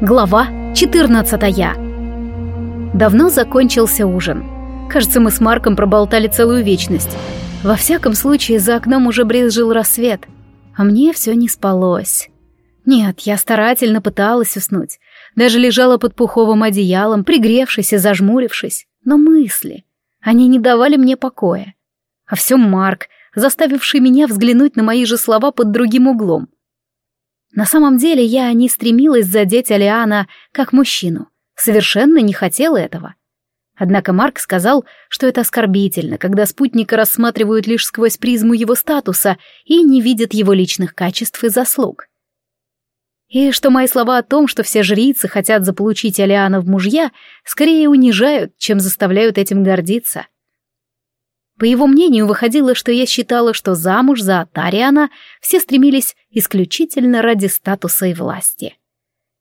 Глава 14 Давно закончился ужин. Кажется, мы с Марком проболтали целую вечность. Во всяком случае, за окном уже брезжил рассвет. А мне все не спалось. Нет, я старательно пыталась уснуть. Даже лежала под пуховым одеялом, пригревшись и зажмурившись. Но мысли, они не давали мне покоя. А все Марк, заставивший меня взглянуть на мои же слова под другим углом. На самом деле я не стремилась задеть Алиана как мужчину, совершенно не хотела этого. Однако Марк сказал, что это оскорбительно, когда спутника рассматривают лишь сквозь призму его статуса и не видят его личных качеств и заслуг. И что мои слова о том, что все жрицы хотят заполучить Алиана в мужья, скорее унижают, чем заставляют этим гордиться. По его мнению, выходило, что я считала, что замуж за Атариана все стремились исключительно ради статуса и власти.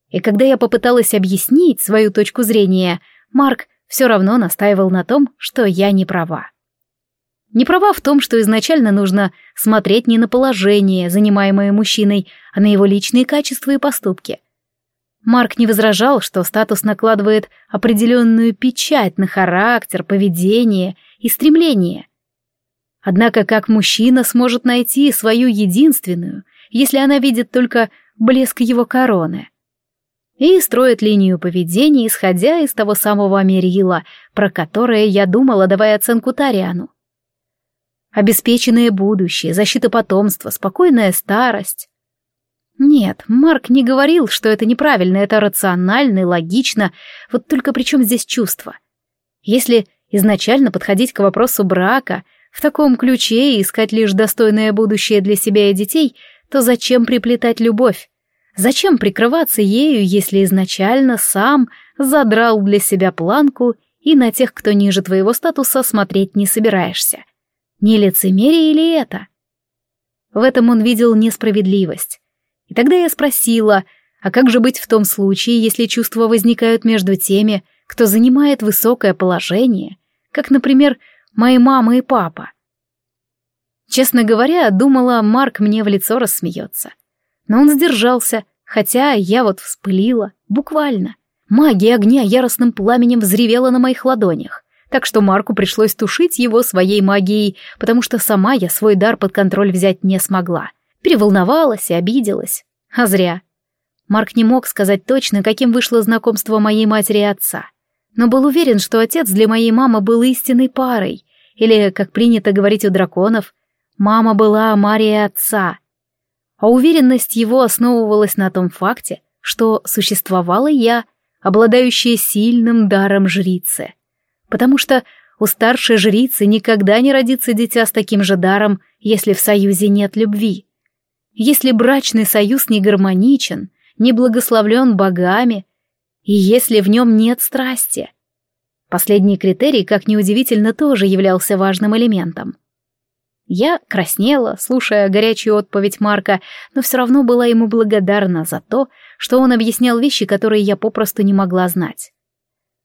И когда я попыталась объяснить свою точку зрения, Марк все равно настаивал на том, что я не права. Не права в том, что изначально нужно смотреть не на положение, занимаемое мужчиной, а на его личные качества и поступки. Марк не возражал, что статус накладывает определенную печать на характер, поведение и стремление. Однако как мужчина сможет найти свою единственную, если она видит только блеск его короны? И строит линию поведения, исходя из того самого мерила, про которое я думала, давая оценку Тариану. Обеспеченное будущее, защита потомства, спокойная старость. Нет, Марк не говорил, что это неправильно, это рационально и логично, вот только при чем здесь чувство? Если изначально подходить к вопросу брака в таком ключе и искать лишь достойное будущее для себя и детей, то зачем приплетать любовь? Зачем прикрываться ею, если изначально сам задрал для себя планку и на тех, кто ниже твоего статуса, смотреть не собираешься? Не лицемерие ли это? В этом он видел несправедливость. И тогда я спросила, а как же быть в том случае, если чувства возникают между теми, кто занимает высокое положение, как, например, мои мама и папа? Честно говоря, думала, Марк мне в лицо рассмеется. Но он сдержался, хотя я вот вспылила, буквально. Магия огня яростным пламенем взревела на моих ладонях, так что Марку пришлось тушить его своей магией, потому что сама я свой дар под контроль взять не смогла. Переволновалась и обиделась. А зря. Марк не мог сказать точно, каким вышло знакомство моей матери и отца. Но был уверен, что отец для моей мамы был истинной парой, или, как принято говорить у драконов, мама была Марией отца. А уверенность его основывалась на том факте, что существовала я, обладающая сильным даром жрицы. Потому что у старшей жрицы никогда не родится дитя с таким же даром, если в союзе нет любви. Если брачный союз не гармоничен, не благословлен богами, и если в нем нет страсти. Последний критерий, как неудивительно, тоже являлся важным элементом. Я краснела, слушая горячую отповедь Марка, но все равно была ему благодарна за то, что он объяснял вещи, которые я попросту не могла знать.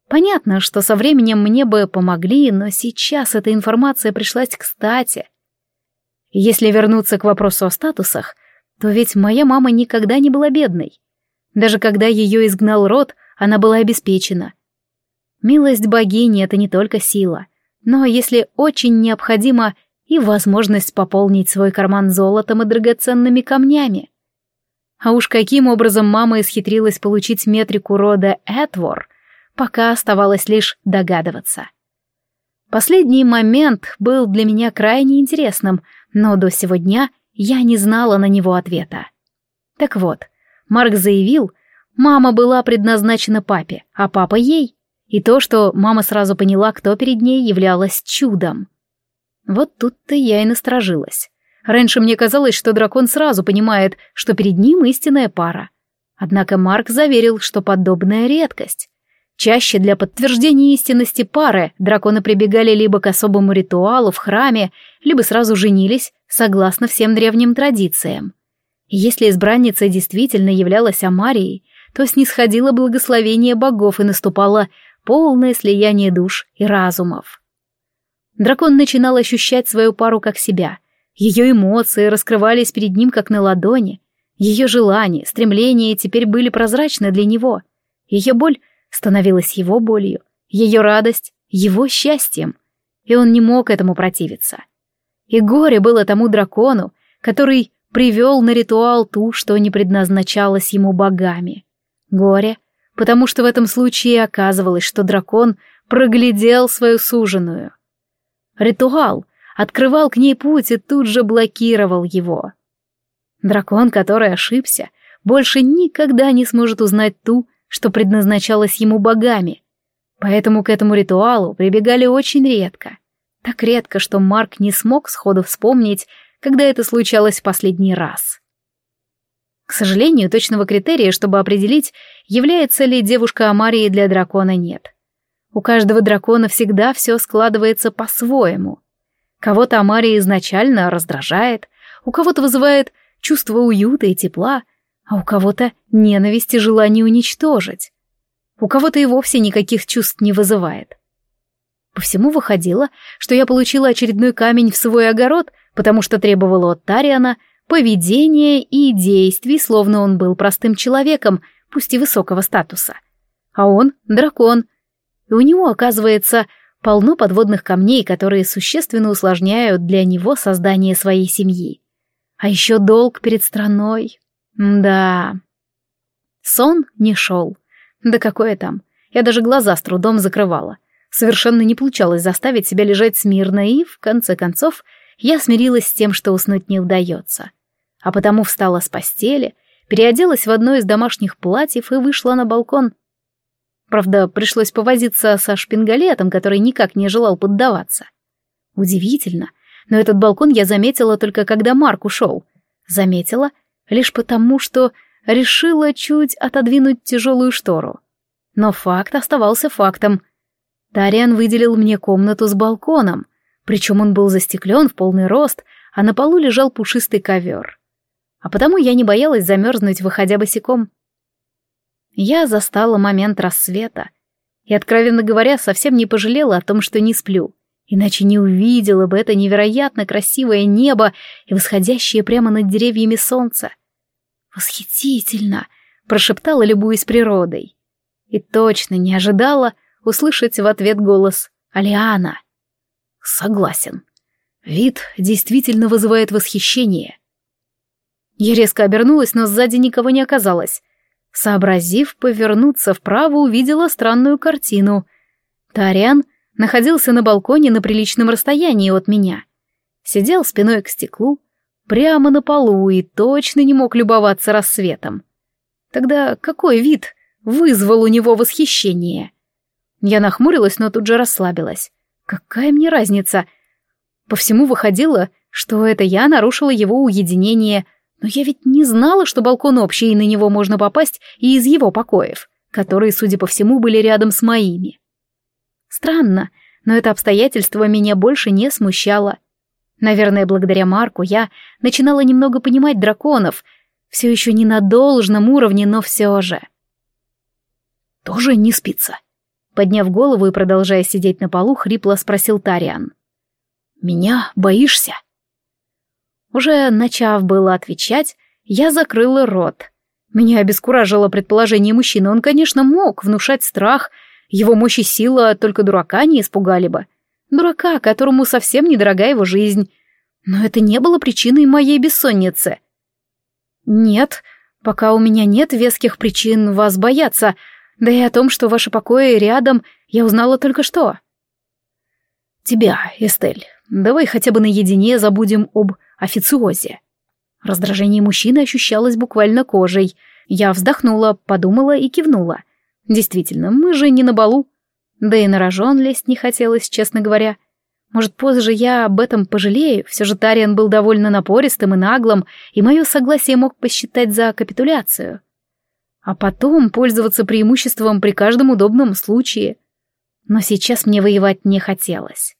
Понятно, что со временем мне бы помогли, но сейчас эта информация пришлась кстати. Если вернуться к вопросу о статусах, то ведь моя мама никогда не была бедной. Даже когда ее изгнал род, она была обеспечена. Милость богини — это не только сила, но если очень необходимо и возможность пополнить свой карман золотом и драгоценными камнями. А уж каким образом мама исхитрилась получить метрику рода Этвор, пока оставалось лишь догадываться. Последний момент был для меня крайне интересным, но до сего дня — я не знала на него ответа. Так вот, Марк заявил, мама была предназначена папе, а папа ей. И то, что мама сразу поняла, кто перед ней, являлось чудом. Вот тут-то я и насторожилась. Раньше мне казалось, что дракон сразу понимает, что перед ним истинная пара. Однако Марк заверил, что подобная редкость. Чаще для подтверждения истинности пары драконы прибегали либо к особому ритуалу в храме, либо сразу женились, согласно всем древним традициям. Если избранница действительно являлась Амарией, то снисходило благословение богов и наступало полное слияние душ и разумов. Дракон начинал ощущать свою пару как себя. Ее эмоции раскрывались перед ним как на ладони. Ее желания, стремления теперь были прозрачны для него. Ее боль становилась его болью, ее радость — его счастьем. И он не мог этому противиться. И горе было тому дракону, который привел на ритуал ту, что не предназначалось ему богами. Горе, потому что в этом случае оказывалось, что дракон проглядел свою суженую. Ритуал открывал к ней путь и тут же блокировал его. Дракон, который ошибся, больше никогда не сможет узнать ту, что предназначалась ему богами. Поэтому к этому ритуалу прибегали очень редко. Так редко, что Марк не смог сходу вспомнить, когда это случалось в последний раз. К сожалению, точного критерия, чтобы определить, является ли девушка Амарии для дракона, нет. У каждого дракона всегда все складывается по-своему. Кого-то Амария изначально раздражает, у кого-то вызывает чувство уюта и тепла, а у кого-то ненависть и желание уничтожить. У кого-то и вовсе никаких чувств не вызывает. По всему выходило, что я получила очередной камень в свой огород, потому что требовала от Тариана поведения и действий, словно он был простым человеком, пусть и высокого статуса. А он — дракон. И у него, оказывается, полно подводных камней, которые существенно усложняют для него создание своей семьи. А еще долг перед страной. Да. Сон не шел. Да какое там. Я даже глаза с трудом закрывала. Совершенно не получалось заставить себя лежать смирно, и, в конце концов, я смирилась с тем, что уснуть не удается. А потому встала с постели, переоделась в одно из домашних платьев и вышла на балкон. Правда, пришлось повозиться со шпингалетом, который никак не желал поддаваться. Удивительно, но этот балкон я заметила только когда Марк ушел. Заметила лишь потому, что решила чуть отодвинуть тяжелую штору. Но факт оставался фактом. Тариан выделил мне комнату с балконом, причем он был застеклен в полный рост, а на полу лежал пушистый ковер. А потому я не боялась замерзнуть, выходя босиком. Я застала момент рассвета и, откровенно говоря, совсем не пожалела о том, что не сплю, иначе не увидела бы это невероятно красивое небо и восходящее прямо над деревьями солнце. «Восхитительно!» — прошептала, любуясь природой. И точно не ожидала, услышать в ответ голос «Алиана». Согласен. Вид действительно вызывает восхищение. Я резко обернулась, но сзади никого не оказалось. Сообразив повернуться вправо, увидела странную картину. Тариан находился на балконе на приличном расстоянии от меня. Сидел спиной к стеклу, прямо на полу и точно не мог любоваться рассветом. Тогда какой вид вызвал у него восхищение? Я нахмурилась, но тут же расслабилась. Какая мне разница? По всему выходило, что это я нарушила его уединение, но я ведь не знала, что балкон общий, и на него можно попасть и из его покоев, которые, судя по всему, были рядом с моими. Странно, но это обстоятельство меня больше не смущало. Наверное, благодаря Марку я начинала немного понимать драконов, все еще не на должном уровне, но все же. «Тоже не спится», Подняв голову и продолжая сидеть на полу, хрипло спросил Тариан. «Меня боишься?» Уже начав было отвечать, я закрыла рот. Меня обескуражило предположение мужчины. Он, конечно, мог внушать страх. Его мощь и сила только дурака не испугали бы. Дурака, которому совсем недорога его жизнь. Но это не было причиной моей бессонницы. «Нет, пока у меня нет веских причин вас бояться», да и о том, что ваши покои рядом, я узнала только что. Тебя, Эстель, давай хотя бы наедине забудем об официозе. Раздражение мужчины ощущалось буквально кожей. Я вздохнула, подумала и кивнула. Действительно, мы же не на балу. Да и на рожон лезть не хотелось, честно говоря. Может, позже я об этом пожалею, все же Тариан был довольно напористым и наглым, и мое согласие мог посчитать за капитуляцию а потом пользоваться преимуществом при каждом удобном случае. Но сейчас мне воевать не хотелось.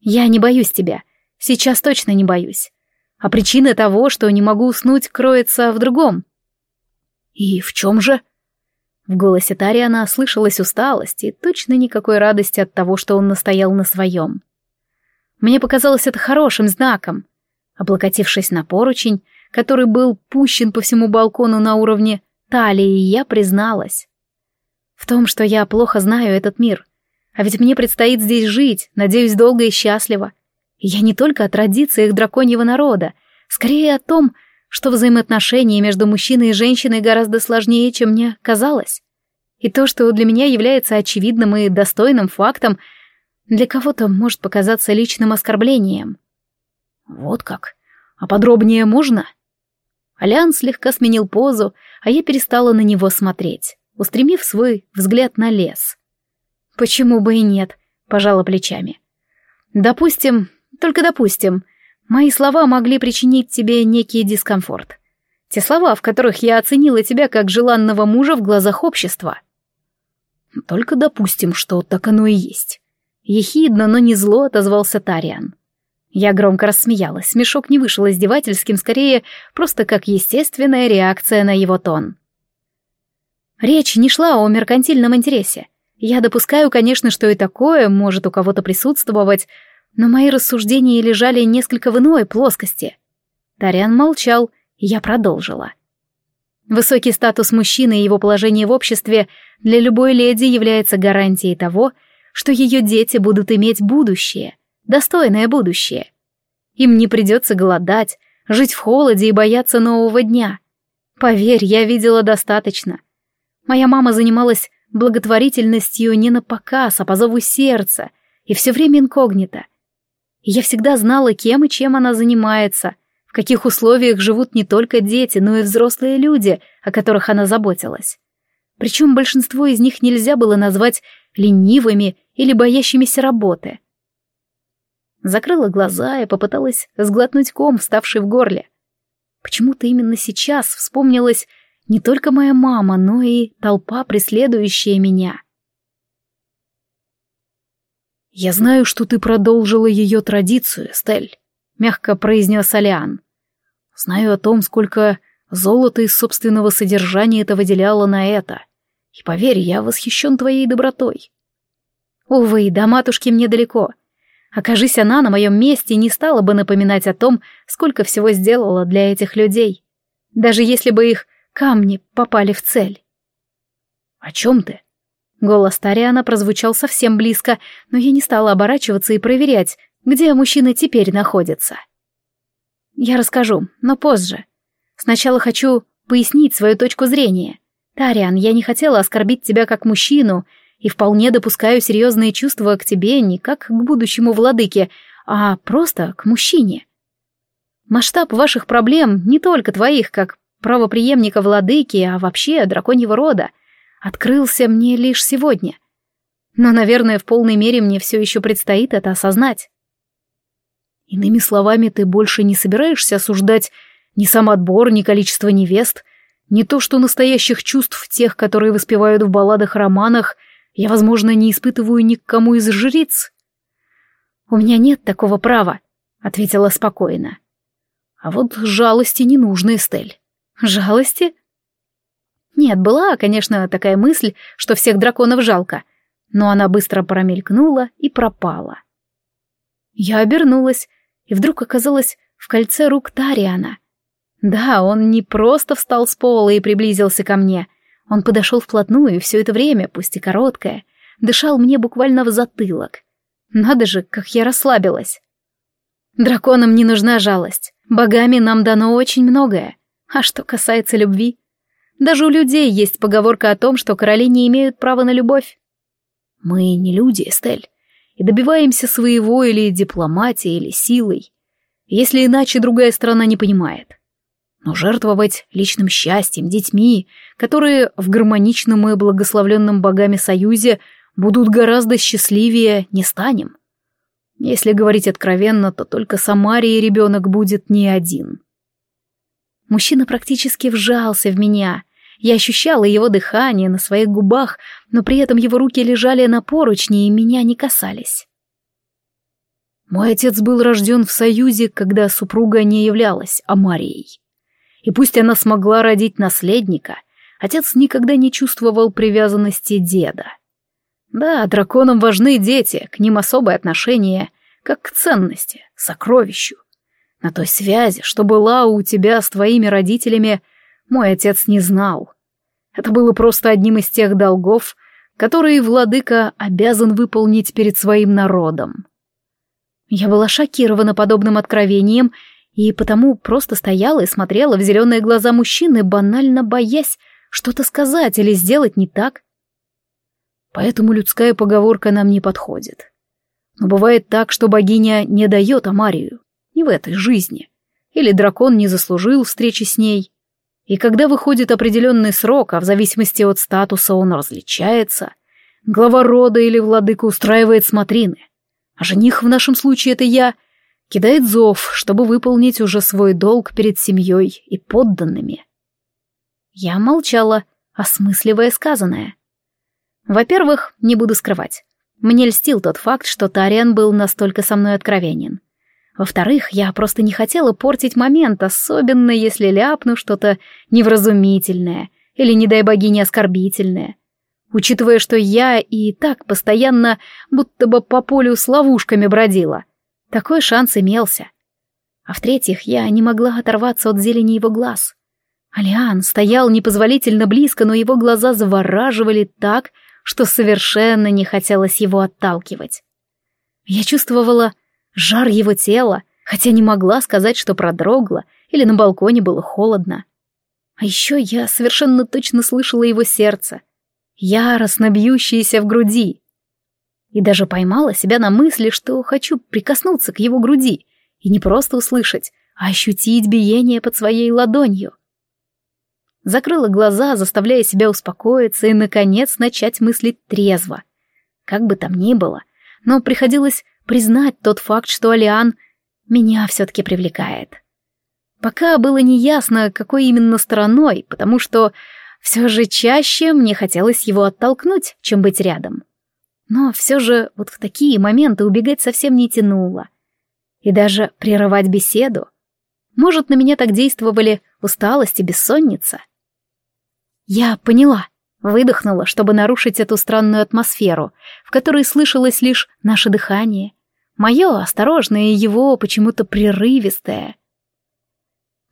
Я не боюсь тебя, сейчас точно не боюсь. А причина того, что не могу уснуть, кроется в другом. И в чем же? В голосе Тариана слышалась усталость и точно никакой радости от того, что он настоял на своем. Мне показалось это хорошим знаком. Облокотившись на поручень, который был пущен по всему балкону на уровне талии, я призналась. В том, что я плохо знаю этот мир. А ведь мне предстоит здесь жить, надеюсь, долго и счастливо. Я не только о традициях драконьего народа, скорее о том, что взаимоотношения между мужчиной и женщиной гораздо сложнее, чем мне казалось. И то, что для меня является очевидным и достойным фактом, для кого-то может показаться личным оскорблением. Вот как. А подробнее можно? Алян слегка сменил позу, а я перестала на него смотреть, устремив свой взгляд на лес. Почему бы и нет, пожала плечами. Допустим, только допустим, мои слова могли причинить тебе некий дискомфорт. Те слова, в которых я оценила тебя как желанного мужа в глазах общества. Только допустим, что так оно и есть. Ехидно, но не зло отозвался Тариан. Я громко рассмеялась, смешок не вышел издевательским, скорее, просто как естественная реакция на его тон. Речь не шла о меркантильном интересе. Я допускаю, конечно, что и такое может у кого-то присутствовать, но мои рассуждения лежали несколько в иной плоскости. Тариан молчал, и я продолжила. Высокий статус мужчины и его положение в обществе для любой леди является гарантией того, что ее дети будут иметь будущее, достойное будущее. Им не придется голодать, жить в холоде и бояться нового дня. Поверь, я видела достаточно. Моя мама занималась благотворительностью не на показ, а по зову сердца, и все время инкогнито. Я всегда знала, кем и чем она занимается, в каких условиях живут не только дети, но и взрослые люди, о которых она заботилась. Причем большинство из них нельзя было назвать ленивыми или боящимися работы. Закрыла глаза и попыталась сглотнуть ком, вставший в горле. Почему-то именно сейчас вспомнилась не только моя мама, но и толпа, преследующая меня. «Я знаю, что ты продолжила ее традицию, Стель», — мягко произнес Алиан. «Знаю о том, сколько золота из собственного содержания это выделяло на это. И поверь, я восхищен твоей добротой. Увы, до матушки мне далеко. Окажись она на моем месте, не стала бы напоминать о том, сколько всего сделала для этих людей. Даже если бы их камни попали в цель. «О чем ты?» Голос Тариана прозвучал совсем близко, но я не стала оборачиваться и проверять, где мужчина теперь находится. Я расскажу, но позже. Сначала хочу пояснить свою точку зрения. Тариан, я не хотела оскорбить тебя как мужчину и вполне допускаю серьезные чувства к тебе не как к будущему владыке, а просто к мужчине. Масштаб ваших проблем не только твоих, как правоприемника владыки, а вообще драконьего рода, открылся мне лишь сегодня. Но, наверное, в полной мере мне все еще предстоит это осознать. Иными словами, ты больше не собираешься осуждать ни сам отбор, ни количество невест, ни то, что настоящих чувств тех, которые воспевают в балладах-романах, я, возможно, не испытываю ни к кому из жриц. «У меня нет такого права», — ответила спокойно. «А вот жалости не нужно, Эстель». «Жалости?» Нет, была, конечно, такая мысль, что всех драконов жалко, но она быстро промелькнула и пропала. Я обернулась и вдруг оказалась в кольце рук Тариана. Да, он не просто встал с пола и приблизился ко мне, он подошел вплотную и все это время, пусть и короткое, дышал мне буквально в затылок. Надо же, как я расслабилась. Драконам не нужна жалость. Богами нам дано очень многое. А что касается любви, даже у людей есть поговорка о том, что короли не имеют права на любовь. Мы не люди, Эстель, и добиваемся своего или дипломатией, или силой, если иначе другая страна не понимает но жертвовать личным счастьем, детьми, которые в гармоничном и благословленном богами союзе будут гораздо счастливее, не станем. Если говорить откровенно, то только Самарии ребенок будет не один. Мужчина практически вжался в меня. Я ощущала его дыхание на своих губах, но при этом его руки лежали на поручне и меня не касались. Мой отец был рожден в союзе, когда супруга не являлась Амарией. И пусть она смогла родить наследника, отец никогда не чувствовал привязанности деда. Да, драконам важны дети, к ним особое отношение, как к ценности, сокровищу. На той связи, что была у тебя с твоими родителями, мой отец не знал. Это было просто одним из тех долгов, которые владыка обязан выполнить перед своим народом. Я была шокирована подобным откровением и потому просто стояла и смотрела в зеленые глаза мужчины, банально боясь что-то сказать или сделать не так. Поэтому людская поговорка нам не подходит. Но бывает так, что богиня не дает Амарию, не в этой жизни, или дракон не заслужил встречи с ней. И когда выходит определенный срок, а в зависимости от статуса он различается, глава рода или владыка устраивает смотрины, а жених в нашем случае это я, кидает зов, чтобы выполнить уже свой долг перед семьей и подданными. Я молчала, осмысливая сказанное. Во-первых, не буду скрывать, мне льстил тот факт, что Тариан был настолько со мной откровенен. Во-вторых, я просто не хотела портить момент, особенно если ляпну что-то невразумительное или, не дай богине, оскорбительное. Учитывая, что я и так постоянно будто бы по полю с ловушками бродила. Такой шанс имелся. А в-третьих, я не могла оторваться от зелени его глаз. Алиан стоял непозволительно близко, но его глаза завораживали так, что совершенно не хотелось его отталкивать. Я чувствовала жар его тела, хотя не могла сказать, что продрогла или на балконе было холодно. А еще я совершенно точно слышала его сердце, яростно бьющееся в груди. И даже поймала себя на мысли, что хочу прикоснуться к его груди и не просто услышать, а ощутить биение под своей ладонью закрыла глаза, заставляя себя успокоиться и, наконец, начать мыслить трезво. Как бы там ни было, но приходилось признать тот факт, что Алиан меня все-таки привлекает. Пока было неясно, какой именно стороной, потому что все же чаще мне хотелось его оттолкнуть, чем быть рядом. Но все же вот в такие моменты убегать совсем не тянуло. И даже прерывать беседу. Может, на меня так действовали усталость и бессонница. Я поняла. Выдохнула, чтобы нарушить эту странную атмосферу, в которой слышалось лишь наше дыхание. Мое осторожное и его почему-то прерывистое.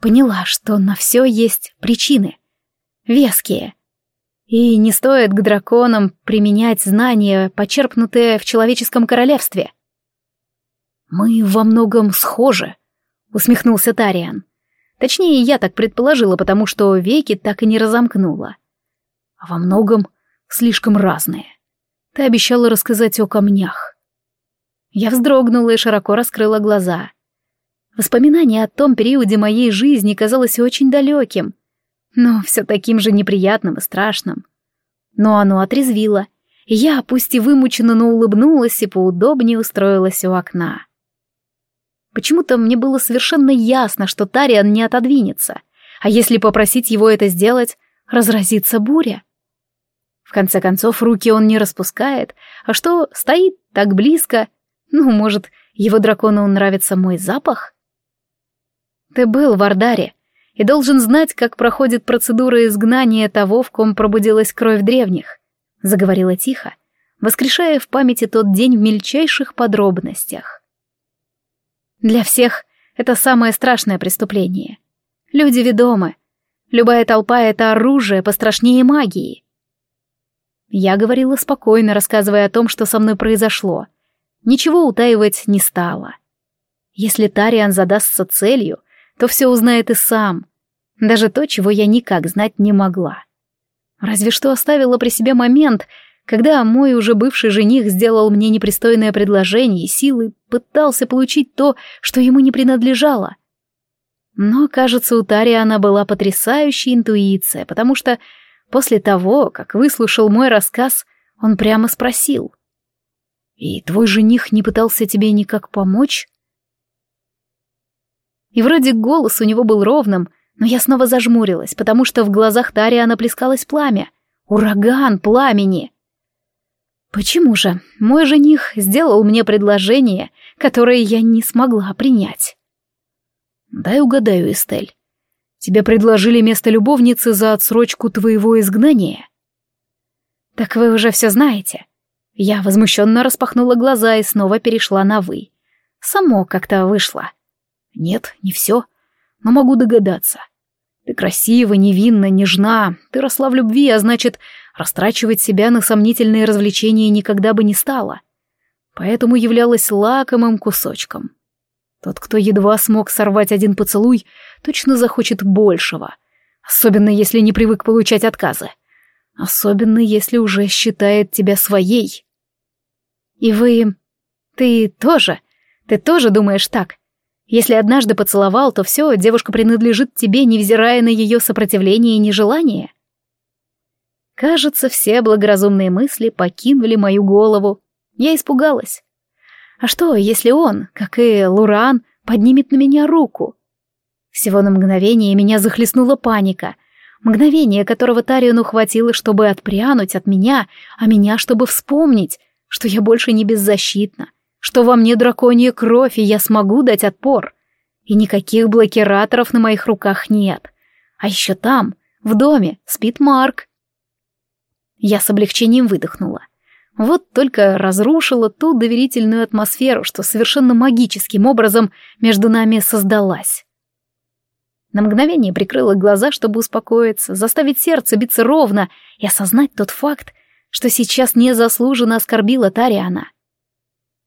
Поняла, что на все есть причины. Веские. И не стоит к драконам применять знания, почерпнутые в человеческом королевстве. «Мы во многом схожи», — усмехнулся Тариан. Точнее, я так предположила, потому что веки так и не разомкнула. А во многом слишком разные. Ты обещала рассказать о камнях. Я вздрогнула и широко раскрыла глаза. Воспоминание о том периоде моей жизни казалось очень далеким, но все таким же неприятным и страшным. Но оно отрезвило, я, пусть и вымученно, но улыбнулась и поудобнее устроилась у окна. Почему-то мне было совершенно ясно, что Тариан не отодвинется, а если попросить его это сделать, разразится буря. В конце концов, руки он не распускает, а что стоит так близко? Ну, может, его дракону нравится мой запах? Ты был в Ардаре и должен знать, как проходит процедура изгнания того, в ком пробудилась кровь древних, заговорила тихо, воскрешая в памяти тот день в мельчайших подробностях. Для всех это самое страшное преступление. Люди ведомы. Любая толпа — это оружие пострашнее магии. Я говорила спокойно, рассказывая о том, что со мной произошло. Ничего утаивать не стала. Если Тариан задастся целью, то все узнает и сам. Даже то, чего я никак знать не могла. Разве что оставила при себе момент, когда мой уже бывший жених сделал мне непристойное предложение и силой пытался получить то, что ему не принадлежало. Но, кажется, у Тариана была потрясающая интуиция, потому что после того, как выслушал мой рассказ, он прямо спросил. «И твой жених не пытался тебе никак помочь?» И вроде голос у него был ровным, но я снова зажмурилась, потому что в глазах Тариана плескалось пламя. Ураган пламени! Почему же? Мой жених сделал мне предложение, которое я не смогла принять. Дай угадаю, Эстель. Тебе предложили место любовницы за отсрочку твоего изгнания? Так вы уже все знаете. Я возмущенно распахнула глаза и снова перешла на «вы». Само как-то вышло. Нет, не все, но могу догадаться. Ты красива, невинна, нежна, ты росла в любви, а значит, растрачивать себя на сомнительные развлечения никогда бы не стала. Поэтому являлась лакомым кусочком. Тот, кто едва смог сорвать один поцелуй, точно захочет большего, особенно если не привык получать отказы. Особенно если уже считает тебя своей. И вы... Ты тоже? Ты тоже думаешь так? Если однажды поцеловал, то все, девушка принадлежит тебе, невзирая на ее сопротивление и нежелание. Кажется, все благоразумные мысли покинули мою голову. Я испугалась. А что, если он, как и Луран, поднимет на меня руку? Всего на мгновение меня захлестнула паника. Мгновение, которого Тариону хватило, чтобы отпрянуть от меня, а меня, чтобы вспомнить, что я больше не беззащитна, что во мне драконья кровь, и я смогу дать отпор. И никаких блокираторов на моих руках нет. А еще там, в доме, спит Марк. Я с облегчением выдохнула. Вот только разрушила ту доверительную атмосферу, что совершенно магическим образом между нами создалась. На мгновение прикрыла глаза, чтобы успокоиться, заставить сердце биться ровно и осознать тот факт, что сейчас незаслуженно оскорбила Тариана.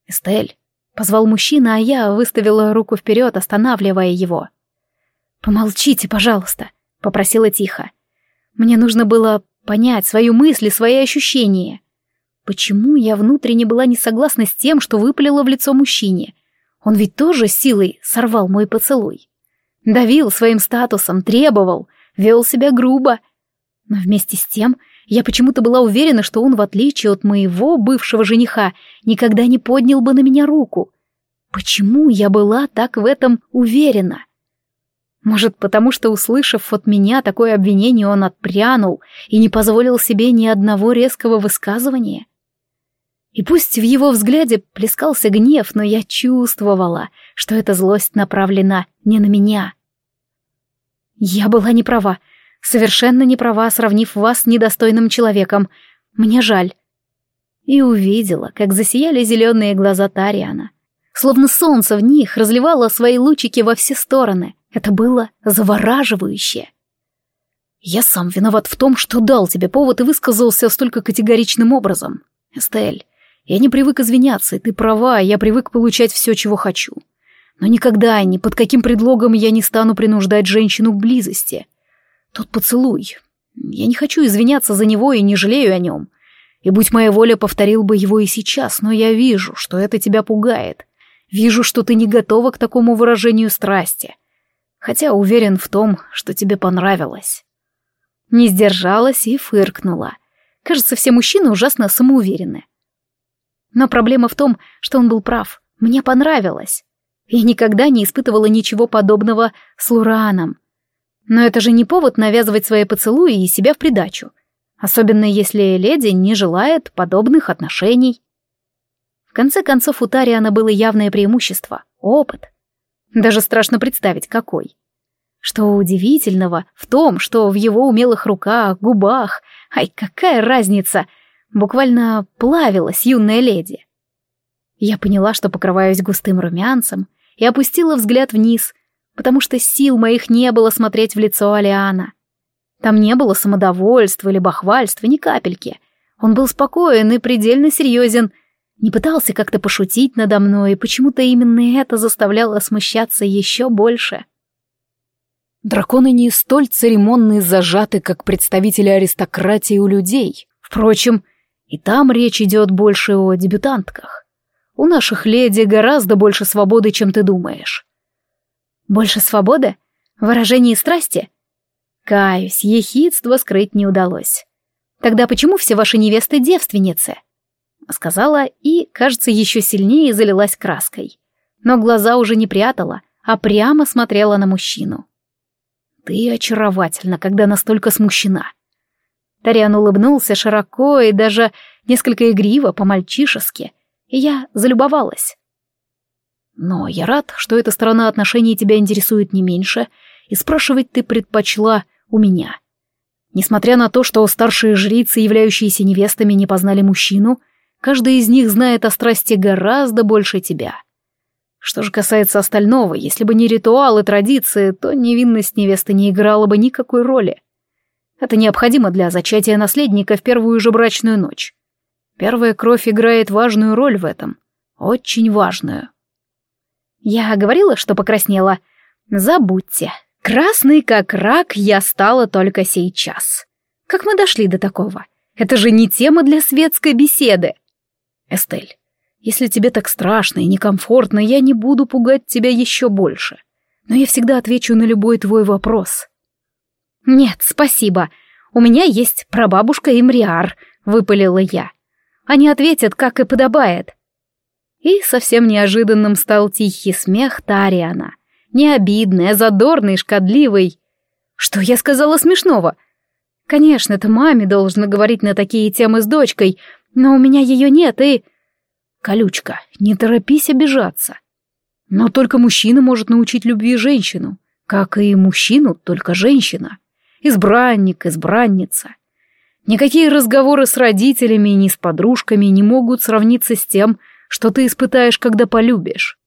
«Эстель», — позвал мужчина, а я выставила руку вперед, останавливая его. «Помолчите, пожалуйста», — попросила тихо. «Мне нужно было понять свои мысли, свои ощущения. Почему я внутренне была не согласна с тем, что выпалила в лицо мужчине? Он ведь тоже силой сорвал мой поцелуй. Давил своим статусом, требовал, вел себя грубо. Но вместе с тем я почему-то была уверена, что он, в отличие от моего бывшего жениха, никогда не поднял бы на меня руку. Почему я была так в этом уверена? Может, потому что, услышав от меня такое обвинение, он отпрянул и не позволил себе ни одного резкого высказывания? И пусть в его взгляде плескался гнев, но я чувствовала, что эта злость направлена не на меня. Я была не права, Совершенно не права, сравнив вас с недостойным человеком. Мне жаль. И увидела, как засияли зеленые глаза Тариана. Словно солнце в них разливало свои лучики во все стороны. Это было завораживающе. Я сам виноват в том, что дал тебе повод и высказался столько категоричным образом. Эстель, я не привык извиняться, и ты права, я привык получать все, чего хочу. Но никогда, ни под каким предлогом я не стану принуждать женщину к близости. Тот поцелуй. Я не хочу извиняться за него и не жалею о нем. И будь моя воля, повторил бы его и сейчас, но я вижу, что это тебя пугает. Вижу, что ты не готова к такому выражению страсти. Хотя уверен в том, что тебе понравилось. Не сдержалась и фыркнула. Кажется, все мужчины ужасно самоуверены. Но проблема в том, что он был прав. Мне понравилось. Я никогда не испытывала ничего подобного с Лураном. Но это же не повод навязывать свои поцелуи и себя в придачу. Особенно если леди не желает подобных отношений. В конце концов, у Тариана было явное преимущество — опыт. Даже страшно представить, какой. Что удивительного в том, что в его умелых руках, губах, ай, какая разница, буквально плавилась юная леди. Я поняла, что покрываюсь густым румянцем, и опустила взгляд вниз, потому что сил моих не было смотреть в лицо Алиана. Там не было самодовольства или бахвальства, ни капельки. Он был спокоен и предельно серьезен, не пытался как-то пошутить надо мной, и почему-то именно это заставляло смущаться еще больше. Драконы не столь церемонны и зажаты, как представители аристократии у людей. Впрочем, и там речь идет больше о дебютантках. У наших леди гораздо больше свободы, чем ты думаешь. Больше свободы? Выражение страсти? Каюсь, ехидство скрыть не удалось. Тогда почему все ваши невесты девственницы? Сказала и, кажется, еще сильнее залилась краской. Но глаза уже не прятала, а прямо смотрела на мужчину. Ты очаровательна, когда настолько смущена. Тариан улыбнулся широко и даже несколько игриво, по-мальчишески, и я залюбовалась. Но я рад, что эта сторона отношений тебя интересует не меньше, и спрашивать ты предпочла у меня. Несмотря на то, что старшие жрицы, являющиеся невестами, не познали мужчину, каждая из них знает о страсти гораздо больше тебя. Что же касается остального, если бы не ритуал и традиции, то невинность невесты не играла бы никакой роли. Это необходимо для зачатия наследника в первую же брачную ночь. Первая кровь играет важную роль в этом. Очень важную. Я говорила, что покраснела. Забудьте. Красный как рак я стала только сейчас. Как мы дошли до такого? Это же не тема для светской беседы. Эстель, если тебе так страшно и некомфортно, я не буду пугать тебя еще больше. Но я всегда отвечу на любой твой вопрос. Нет, спасибо. У меня есть прабабушка и Мриар, выпалила я. Они ответят, как и подобает. И совсем неожиданным стал тихий смех Тариана. Не обидный, а задорный, шкодливый. Что я сказала смешного? Конечно, это маме должно говорить на такие темы с дочкой, но у меня ее нет, и... Колючка, не торопись обижаться. Но только мужчина может научить любви женщину, как и мужчину только женщина. Избранник, избранница. Никакие разговоры с родителями ни с подружками не могут сравниться с тем, что ты испытаешь, когда полюбишь.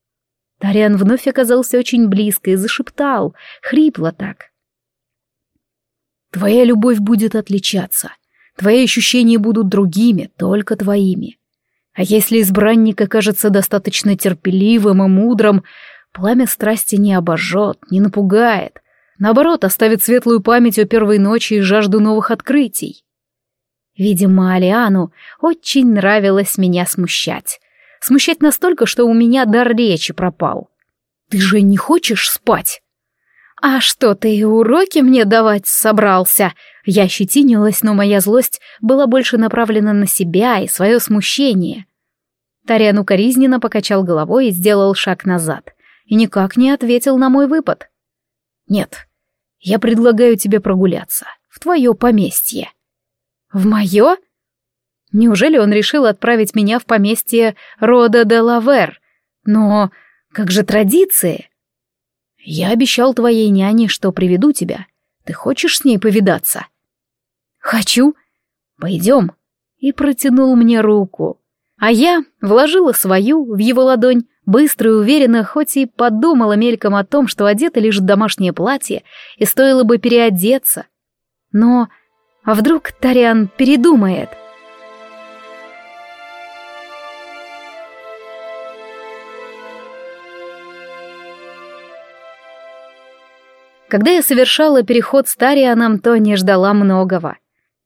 Тариан вновь оказался очень близко и зашептал, хрипло так. Твоя любовь будет отличаться. Твои ощущения будут другими, только твоими. А если избранник окажется достаточно терпеливым и мудрым, пламя страсти не обожжет, не напугает, наоборот, оставит светлую память о первой ночи и жажду новых открытий. Видимо, Алиану очень нравилось меня смущать. Смущать настолько, что у меня дар речи пропал. «Ты же не хочешь спать?» «А что, ты уроки мне давать собрался?» Я щетинилась, но моя злость была больше направлена на себя и свое смущение. Тариан укоризненно покачал головой и сделал шаг назад, и никак не ответил на мой выпад. «Нет, я предлагаю тебе прогуляться в твое поместье». «В мое?» Неужели он решил отправить меня в поместье рода де Лавер? Но как же традиции? Я обещал твоей няне, что приведу тебя. Ты хочешь с ней повидаться? Хочу. Пойдем. И протянул мне руку. А я вложила свою в его ладонь, быстро и уверенно, хоть и подумала мельком о том, что одета лишь домашнее платье, и стоило бы переодеться. Но а вдруг Тариан передумает? Когда я совершала переход с Тарианом, то не ждала многого.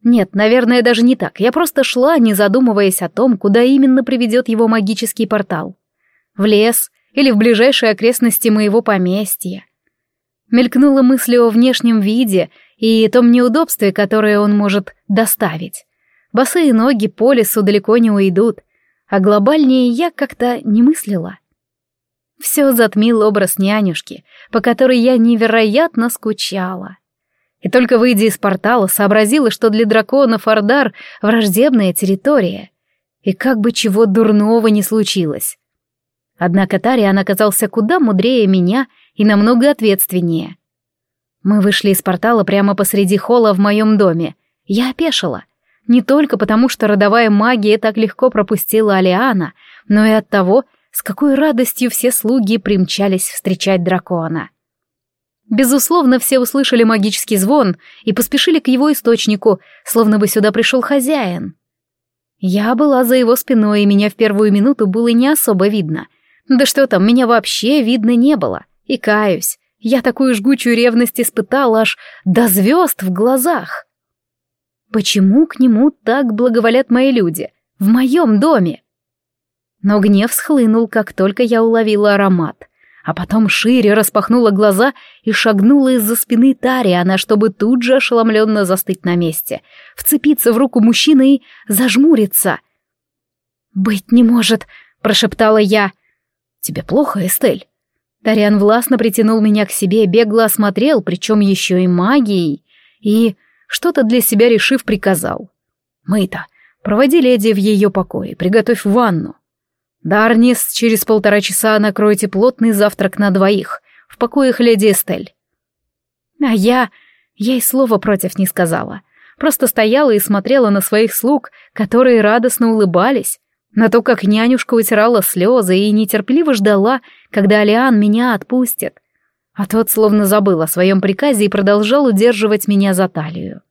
Нет, наверное, даже не так. Я просто шла, не задумываясь о том, куда именно приведет его магический портал. В лес или в ближайшие окрестности моего поместья. Мелькнула мысль о внешнем виде и том неудобстве, которое он может доставить. Босые ноги по лесу далеко не уйдут, а глобальнее я как-то не мыслила. Все затмил образ нянюшки, по которой я невероятно скучала. И только выйдя из портала, сообразила, что для дракона Фардар враждебная территория. И как бы чего дурного не случилось. Однако Тариан оказался куда мудрее меня и намного ответственнее. Мы вышли из портала прямо посреди холла в моем доме. Я опешила. Не только потому, что родовая магия так легко пропустила Алиана, но и от того, с какой радостью все слуги примчались встречать дракона. Безусловно, все услышали магический звон и поспешили к его источнику, словно бы сюда пришел хозяин. Я была за его спиной, и меня в первую минуту было не особо видно. Да что там, меня вообще видно не было. И каюсь, я такую жгучую ревность испытала аж до звезд в глазах. Почему к нему так благоволят мои люди? В моем доме? Но гнев схлынул, как только я уловила аромат. А потом шире распахнула глаза и шагнула из-за спины Тариана, чтобы тут же ошеломленно застыть на месте, вцепиться в руку мужчины и зажмуриться. «Быть не может», — прошептала я. «Тебе плохо, Эстель?» Тариан властно притянул меня к себе, бегло осмотрел, причем еще и магией, и, что-то для себя решив, приказал. «Мы-то, проводи леди в ее покое, приготовь ванну». «Дарнис, через полтора часа накройте плотный завтрак на двоих, в покоях леди Эстель». А я... я и слова против не сказала. Просто стояла и смотрела на своих слуг, которые радостно улыбались. на то, как нянюшка утирала слезы и нетерпеливо ждала, когда Алиан меня отпустит. А тот словно забыл о своем приказе и продолжал удерживать меня за талию.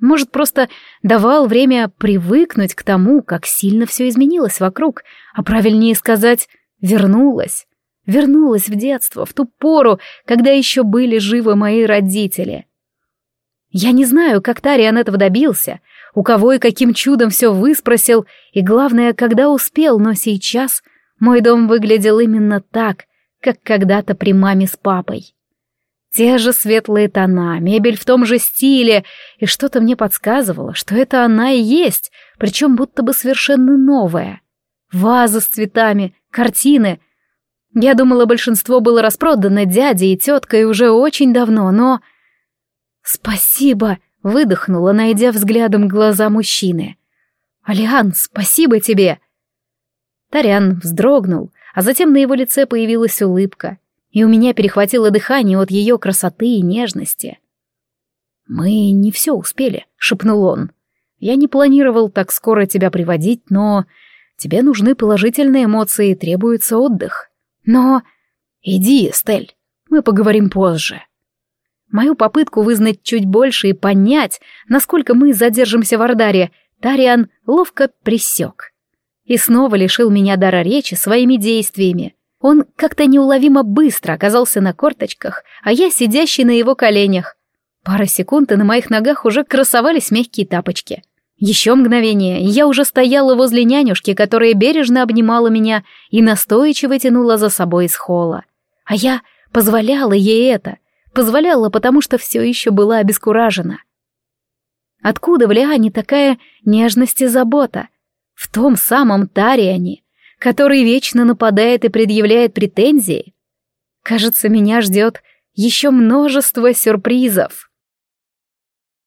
Может, просто давал время привыкнуть к тому, как сильно все изменилось вокруг, а правильнее сказать «вернулась». Вернулась в детство, в ту пору, когда еще были живы мои родители. Я не знаю, как Тариан этого добился, у кого и каким чудом все выспросил, и главное, когда успел, но сейчас мой дом выглядел именно так, как когда-то при маме с папой. Те же светлые тона, мебель в том же стиле, и что-то мне подсказывало, что это она и есть, причем будто бы совершенно новая. Вазы с цветами, картины. Я думала, большинство было распродано дядей и теткой уже очень давно, но... «Спасибо!» — выдохнула, найдя взглядом глаза мужчины. «Алиан, спасибо тебе!» Тарян вздрогнул, а затем на его лице появилась улыбка, и у меня перехватило дыхание от ее красоты и нежности. «Мы не все успели», — шепнул он. «Я не планировал так скоро тебя приводить, но тебе нужны положительные эмоции, требуется отдых. Но иди, Стель, мы поговорим позже». Мою попытку вызнать чуть больше и понять, насколько мы задержимся в Ардаре, Тариан ловко присек. И снова лишил меня дара речи своими действиями. Он как-то неуловимо быстро оказался на корточках, а я сидящий на его коленях. Пара секунд, и на моих ногах уже красовались мягкие тапочки. Еще мгновение, и я уже стояла возле нянюшки, которая бережно обнимала меня и настойчиво тянула за собой из холла. А я позволяла ей это — Позволяла, потому что все еще была обескуражена. Откуда в Лиане такая нежность и забота? В том самом Тариане, который вечно нападает и предъявляет претензии? Кажется, меня ждет еще множество сюрпризов.